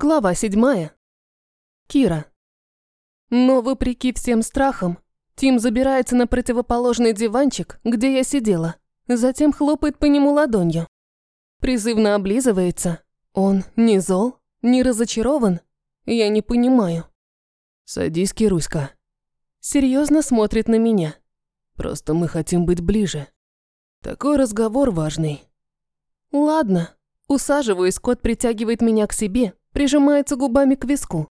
Глава седьмая. Кира. Но вопреки всем страхам, Тим забирается на противоположный диванчик, где я сидела, затем хлопает по нему ладонью. Призывно облизывается. Он не зол, не разочарован. Я не понимаю. «Садись, Кируська». Серьезно смотрит на меня. «Просто мы хотим быть ближе. Такой разговор важный». Ладно. Усаживаюсь, кот притягивает меня к себе, прижимается губами к виску.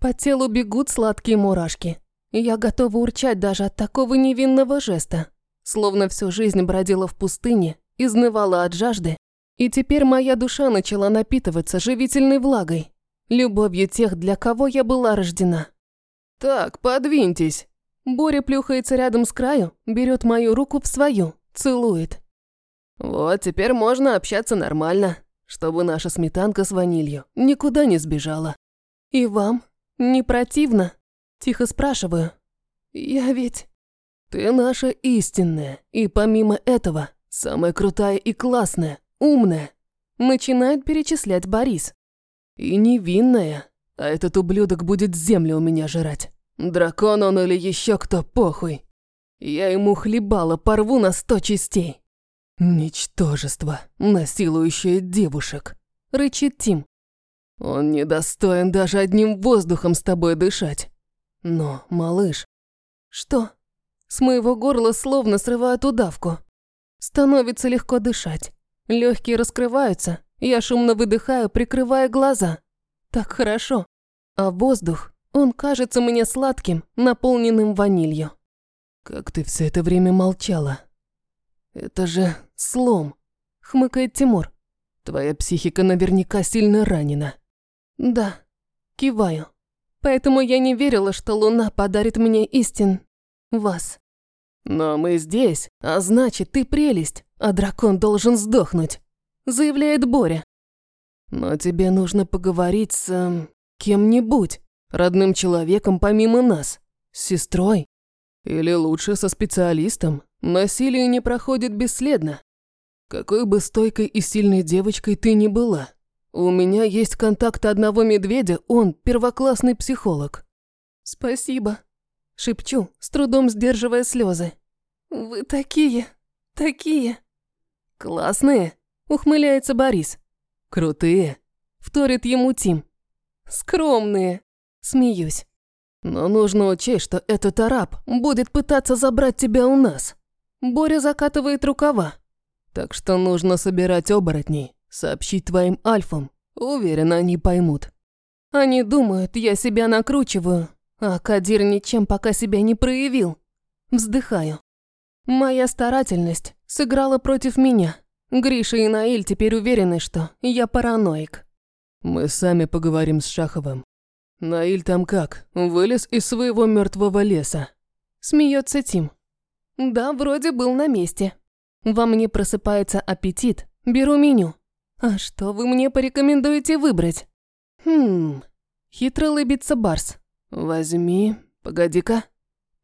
По телу бегут сладкие мурашки. Я готова урчать даже от такого невинного жеста. Словно всю жизнь бродила в пустыне, изнывала от жажды, и теперь моя душа начала напитываться живительной влагой, любовью тех, для кого я была рождена. «Так, подвиньтесь». Боря плюхается рядом с краю, берет мою руку в свою, целует. «Вот, теперь можно общаться нормально чтобы наша сметанка с ванилью никуда не сбежала. И вам не противно? Тихо спрашиваю. Я ведь... Ты наша истинная, и помимо этого, самая крутая и классная, умная. Начинает перечислять Борис. И невинная, а этот ублюдок будет землю у меня жрать. Дракон он или еще кто, похуй. Я ему хлебала, порву на сто частей. «Ничтожество, насилующее девушек», — рычит Тим. «Он недостоин даже одним воздухом с тобой дышать. Но, малыш...» «Что?» С моего горла словно срывают удавку. Становится легко дышать. Легкие раскрываются, я шумно выдыхаю, прикрывая глаза. Так хорошо. А воздух, он кажется мне сладким, наполненным ванилью. «Как ты все это время молчала?» «Это же слом», — хмыкает Тимур. «Твоя психика наверняка сильно ранена». «Да», — киваю. «Поэтому я не верила, что Луна подарит мне истин. Вас». «Но мы здесь, а значит, ты прелесть, а дракон должен сдохнуть», — заявляет Боря. «Но тебе нужно поговорить с... Э, кем-нибудь, родным человеком помимо нас, с сестрой. Или лучше со специалистом, Насилие не проходит бесследно. Какой бы стойкой и сильной девочкой ты ни была, у меня есть контакт одного медведя, он первоклассный психолог. Спасибо. Шепчу, с трудом сдерживая слезы. Вы такие, такие. Классные, ухмыляется Борис. Крутые, вторит ему Тим. Скромные, смеюсь. Но нужно учесть, что этот араб будет пытаться забрать тебя у нас. Боря закатывает рукава. Так что нужно собирать оборотней, сообщить твоим альфам. Уверена, они поймут. Они думают, я себя накручиваю, а Кадир ничем пока себя не проявил. Вздыхаю. Моя старательность сыграла против меня. Гриша и Наиль теперь уверены, что я параноик. Мы сами поговорим с Шаховым. Наиль там как, вылез из своего мертвого леса? Смеется Тим. Да, вроде был на месте. Во мне просыпается аппетит. Беру меню. А что вы мне порекомендуете выбрать? Хм. Хитро лыбится Барс. Возьми. Погоди-ка.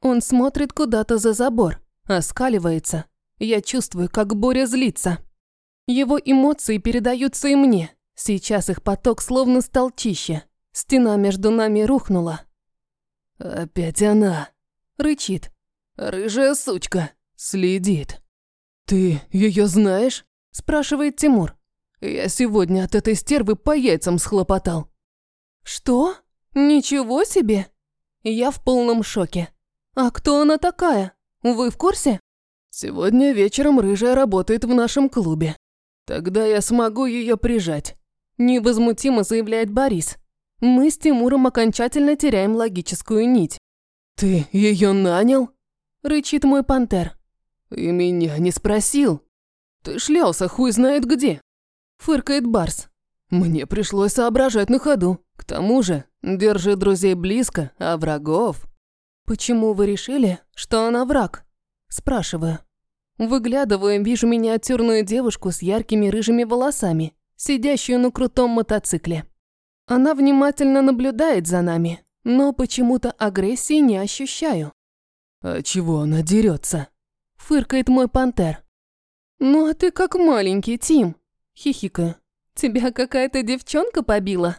Он смотрит куда-то за забор. Оскаливается. Я чувствую, как Боря злится. Его эмоции передаются и мне. Сейчас их поток словно стал чище. Стена между нами рухнула. «Опять она!» – рычит. Рыжая сучка. Следит. Ты ее знаешь? Спрашивает Тимур. Я сегодня от этой стервы по яйцам схлопотал. Что? Ничего себе? Я в полном шоке. А кто она такая? Вы в курсе? Сегодня вечером рыжая работает в нашем клубе. Тогда я смогу ее прижать. Невозмутимо заявляет Борис. Мы с Тимуром окончательно теряем логическую нить. Ты ее нанял? Рычит мой пантер. «И меня не спросил. Ты шлялся хуй знает где», фыркает Барс. «Мне пришлось соображать на ходу. К тому же, держи друзей близко, а врагов...» «Почему вы решили, что она враг?» Спрашиваю. Выглядываю, вижу миниатюрную девушку с яркими рыжими волосами, сидящую на крутом мотоцикле. Она внимательно наблюдает за нами, но почему-то агрессии не ощущаю. «А чего она дерется? Фыркает мой пантер. «Ну а ты как маленький, Тим!» Хихикаю. «Тебя какая-то девчонка побила?»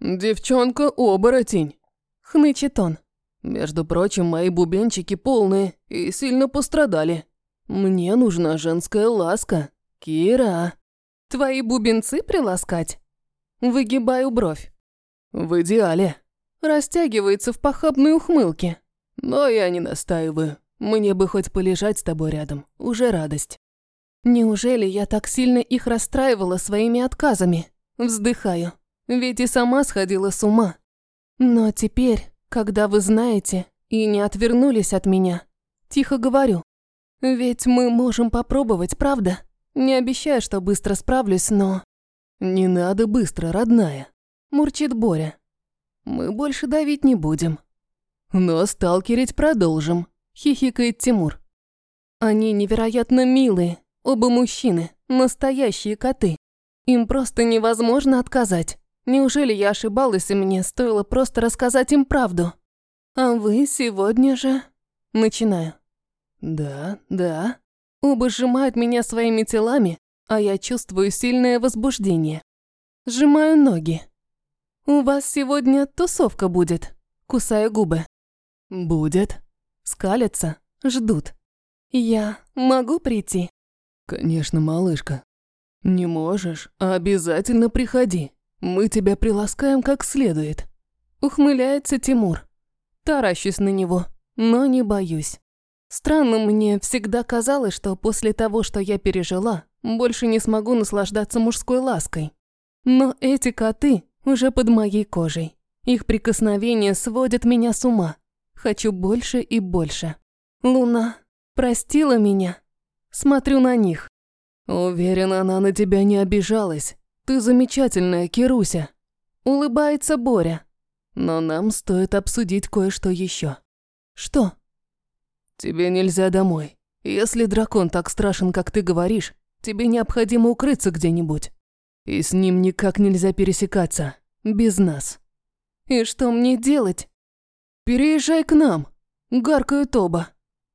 «Девчонка-оборотень», – хнычет он. «Между прочим, мои бубенчики полные и сильно пострадали. Мне нужна женская ласка, Кира». «Твои бубенцы приласкать?» Выгибаю бровь. «В идеале». Растягивается в похабной ухмылке. «Но я не настаиваю. Мне бы хоть полежать с тобой рядом. Уже радость». Неужели я так сильно их расстраивала своими отказами? Вздыхаю. Ведь и сама сходила с ума. Но теперь, когда вы знаете и не отвернулись от меня, тихо говорю. Ведь мы можем попробовать, правда? Не обещаю, что быстро справлюсь, но... «Не надо быстро, родная», – мурчит Боря. «Мы больше давить не будем». «Но сталкерить продолжим», – хихикает Тимур. Они невероятно милые, оба мужчины, настоящие коты. Им просто невозможно отказать. Неужели я ошибалась, и мне стоило просто рассказать им правду? А вы сегодня же... Начинаю. Да, да. Оба сжимают меня своими телами, а я чувствую сильное возбуждение. Сжимаю ноги. «У вас сегодня тусовка будет», кусаю губы. «Будет». Скалятся, ждут. «Я могу прийти?» «Конечно, малышка. Не можешь, а обязательно приходи. Мы тебя приласкаем как следует». Ухмыляется Тимур. Таращусь на него, но не боюсь. Странно, мне всегда казалось, что после того, что я пережила, больше не смогу наслаждаться мужской лаской. Но эти коты уже под моей кожей. Их прикосновения сводят меня с ума. Хочу больше и больше. Луна простила меня. Смотрю на них. Уверена, она на тебя не обижалась. Ты замечательная, Кируся. Улыбается Боря. Но нам стоит обсудить кое-что еще. Что? Тебе нельзя домой. Если дракон так страшен, как ты говоришь, тебе необходимо укрыться где-нибудь. И с ним никак нельзя пересекаться. Без нас. И что мне делать? Переезжай к нам. Гаркают оба.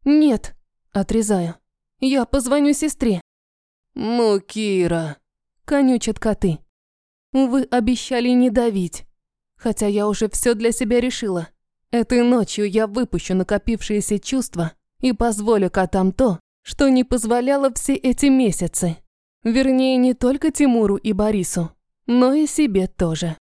Нет. Отрезаю. Я позвоню сестре. Ну, Кира. Конючат коты. Вы обещали не давить. Хотя я уже все для себя решила. Этой ночью я выпущу накопившиеся чувства и позволю котам то, что не позволяло все эти месяцы. Вернее, не только Тимуру и Борису, но и себе тоже.